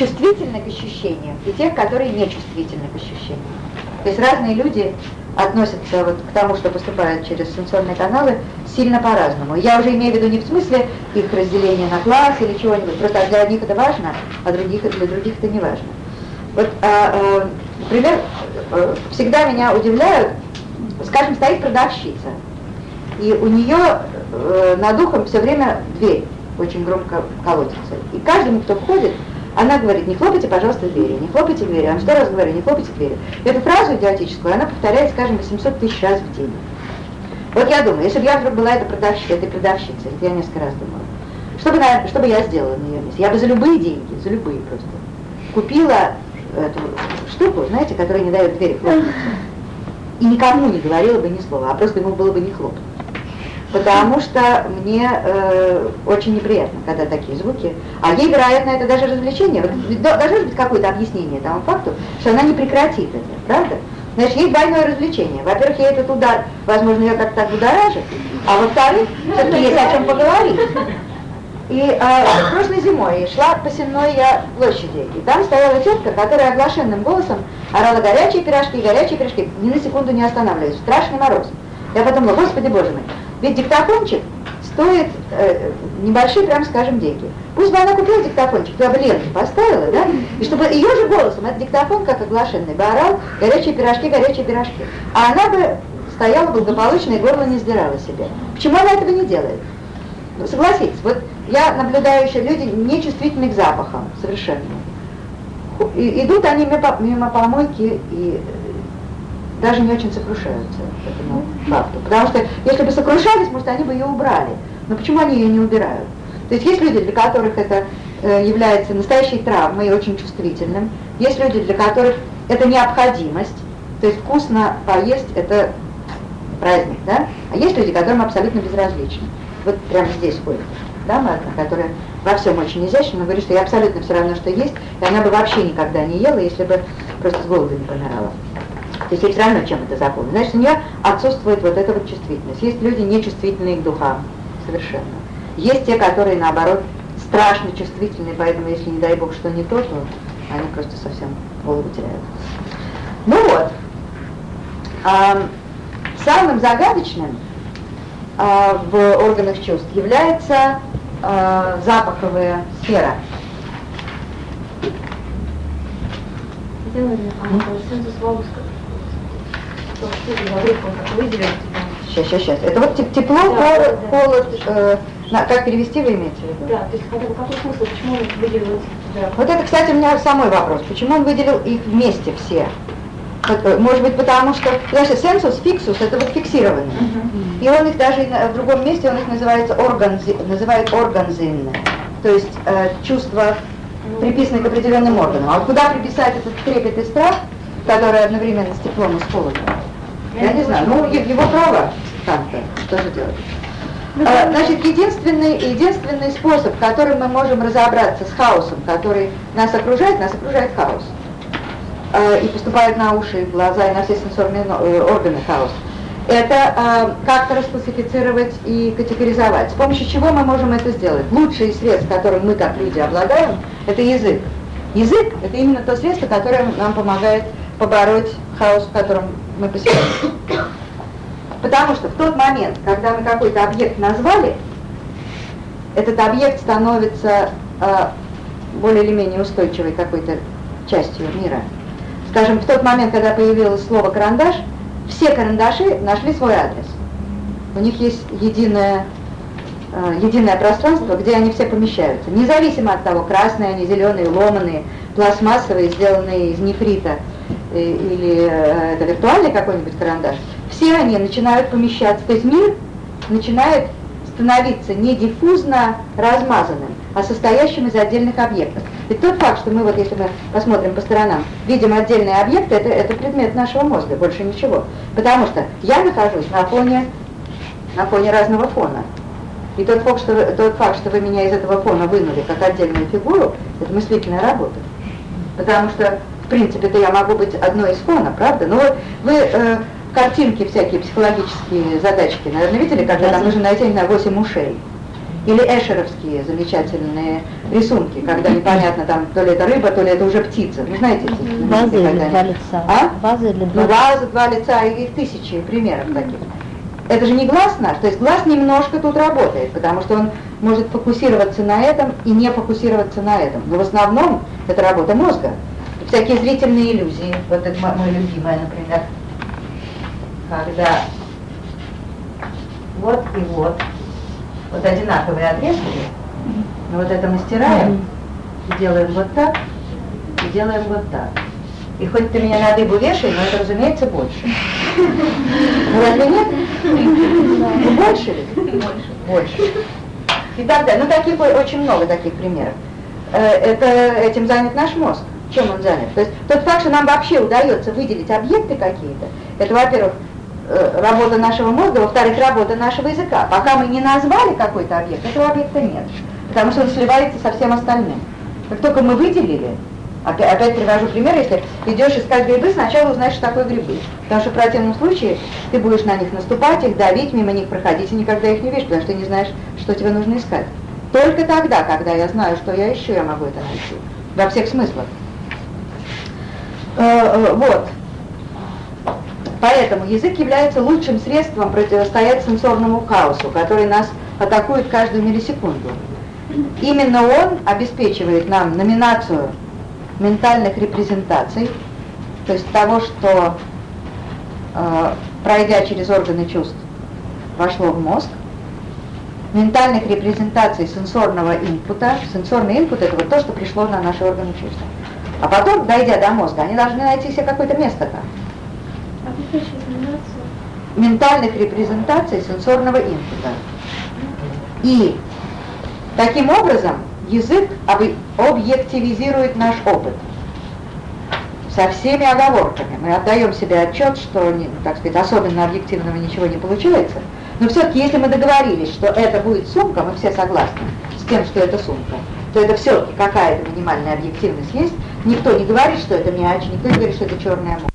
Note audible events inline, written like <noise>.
чувствительны к ощущениям и тех, которые не чувствительны к ощущениям. То есть разные люди относятся вот к тому, что поступает через сенсорные каналы, сильно по-разному. Я уже имею в виду не в смысле их разделения на класс или чего-нибудь, просто для них это важно, а других, для других это не важно. Вот, а, а, например, э, всегда меня удивляют, скажем, стоит продавщица, и у нее э, над ухом все время дверь очень громко колотится. И каждому, кто входит, она говорит, не хлопайте, пожалуйста, двери, не хлопайте двери. Она что раз говорю, не хлопайте двери. Эту фразу идиотическую она повторяет, скажем, 800 тысяч раз в день. Вот я думаю, если бы я вдруг была этой продавщицей, этой продавщицей, я несколько раз думала, что бы, что бы я сделала на ее месте? Я бы за любые деньги, за любые просто, купила эту штуку, знаете, которая не дает двери хлопнуться, и никому не говорила бы ни слова, а просто ему было бы не хлопнуть потому что мне э, очень неприятно, когда такие звуки. А ей, вероятно, это даже развлечение. Вот, должно быть какое-то объяснение тому факту, что она не прекратит это, правда? Значит, есть двойное развлечение. Во-первых, ей этот удар, возможно, ее как-то будоражит, а во-вторых, все-таки есть о чем поговорить. И э, прошлой зимой шла по Сенной я площади, и там стояла тетка, которая оглашенным голосом орала горячие пирожки, горячие пирожки, ни на секунду не останавливаясь, страшный мороз. Я потом думала, господи боже мой, ведь диктофончик стоит э, небольшие, прям скажем, деньги. Пусть бы она купила диктофончик, туда бы ленту поставила, да, и чтобы ее же голосом, этот диктофон, как оглашенный, бы орал горячие пирожки, горячие пирожки. А она бы стояла благополучно и горло не сдирала себе. Почему она этого не делает? Ну, согласитесь, вот я наблюдаю еще люди нечувствительны к запахам совершенно. И, идут они мимо, мимо помойки и даже не очень сокрушаются этому факту. Потому что если бы сокрушались, может, они бы ее убрали. Но почему они ее не убирают? То есть есть люди, для которых это э, является настоящей травмой и очень чувствительным. Есть люди, для которых это необходимость. То есть вкусно поесть – это праздник, да? А есть люди, которым абсолютно безразлично. Вот прямо здесь ходит дама одна, которая во всем очень изящна, но говорит, что я абсолютно все равно, что есть, и она бы вообще никогда не ела, если бы просто с голоду не помирала. То есть ей все равно, чем это заполнено. Значит, у нее отсутствует вот эта вот чувствительность. Есть люди нечувствительные к духам, совершенно. Есть те, которые, наоборот, страшно чувствительные, поэтому, если, не дай бог, что не то, то они просто совсем голову теряют. Ну вот. А, самым загадочным а, в органах чувств является а, запаховая сфера. Сейчас, сейчас, сейчас. Это вот тепло, да, холод, да, холод э, на, как перевести вы имеете в виду? Да, то есть какой смысл, почему он выделил да. Вот это, кстати, у меня самый вопрос. Почему он выделил их вместе все? Э, может быть, потому что, что сенсус, фиксус, это вот фиксированные. Uh-huh. И он их даже в другом месте, он их называется органзи, называет органзинны. То есть э, чувства, приписанные к определенным органам. А вот куда приписать этот трепет и страх, который одновременно с теплом и с холодом? Я не знаю, ну его право как-то, что же делать? Ну, а, значит, единственный, единственный способ, которым мы можем разобраться с хаосом, который нас окружает, нас окружает хаос. А, и поступает на уши, глаза и на все сенсорные э, органы хаос. Это как-то расклассифицировать и категоризовать. С помощью чего мы можем это сделать? Лучший средств, которым мы как люди обладаем, это язык. Язык – это именно то средство, которое нам помогает побороть хаос, в котором мы поселились. Потому что в тот момент, когда мы какой-то объект назвали, этот объект становится э, более или менее устойчивой какой-то частью мира. Скажем, в тот момент, когда появилось слово «карандаш», все карандаши нашли свой адрес. У них есть единое, э, единое пространство, где они все помещаются. Независимо от того, красные они, зеленые, ломаные, пластмассовые, сделанные из нефрита – или э, это виртуальный какой-нибудь карандаш, все они начинают помещаться, то есть мир начинает становиться не диффузно размазанным, а состоящим из отдельных объектов. Ведь тот факт, что мы вот, если мы посмотрим по сторонам, видим отдельные объекты, это, это предмет нашего мозга, больше ничего. Потому что я нахожусь на фоне, на фоне разного фона. И тот факт, что, тот факт, что вы меня из этого фона вынули как отдельную фигуру, это мыслительная работа. Потому что принципе-то я могу быть одной из фона, правда? Но вы, вы э, картинки всякие, психологические задачки, наверное, видели, когда там нужно найти, на 8 ушей. Или эшеровские замечательные рисунки, когда <clears throat> непонятно там, то ли это рыба, то ли это уже птица. Вы знаете эти Вазы или два лица? А? Вазы или два Ну, ваза, два лица, и их тысячи примеров таких. Это же не глаз наш, то есть глаз немножко тут работает, потому что он может фокусироваться на этом и не фокусироваться на этом. Но в основном это работа мозга. Всякие зрительные иллюзии, вот это мо- мой любимый, например, когда вот и вот, вот одинаковые отрезки, но вот это мы стираем, делаем вот так, и делаем вот так. И хоть ты меня на дыбу вешай, но это, разумеется, больше. Ну разве нет? Ну больше ли? Больше. И так далее. Ну таких очень много таких примеров. Э, Это этим занят наш мозг. Чем он занят? То есть тот факт, что нам вообще удается выделить объекты какие-то, это, во-первых, э, работа нашего мозга, во-вторых, работа нашего языка. Пока мы не назвали какой-то объект, этого объекта нет, потому что он сливается со всем остальным. Как только мы выделили, опять, опять привожу пример, если идешь искать грибы, сначала узнаешь, что такое грибы. Потому что в противном случае ты будешь на них наступать, их давить, мимо них проходить и никогда их не видишь, потому что ты не знаешь, что тебе нужно искать. Только тогда, когда я знаю, что я ищу, я могу это найти. Во всех смыслах. Э, э, Вот. Поэтому язык является лучшим средством противостоять сенсорному хаосу, который нас атакует каждую миллисекунду. Именно он обеспечивает нам номинацию ментальных репрезентаций, то есть того, что, э, пройдя через органы чувств, вошло в мозг, ментальных репрезентаций сенсорного инпута. Сенсорный инпут – это вот то, что пришло на наши органы чувств. А потом, дойдя до мозга, они должны найти себе какое-то место там. Ментальных репрезентаций сенсорного инпута. И таким образом язык объективизирует наш опыт. Со всеми оговорками. Мы отдаем себе отчет, что, не- так сказать, особенно объективного ничего не получается. Но все-таки, если мы договорились, что это будет сумка, мы все согласны с тем, что это сумка, то это все-таки какая-то минимальная объективность есть. Никто не говорит, что это мяч, никто не говорит, что это черная муха.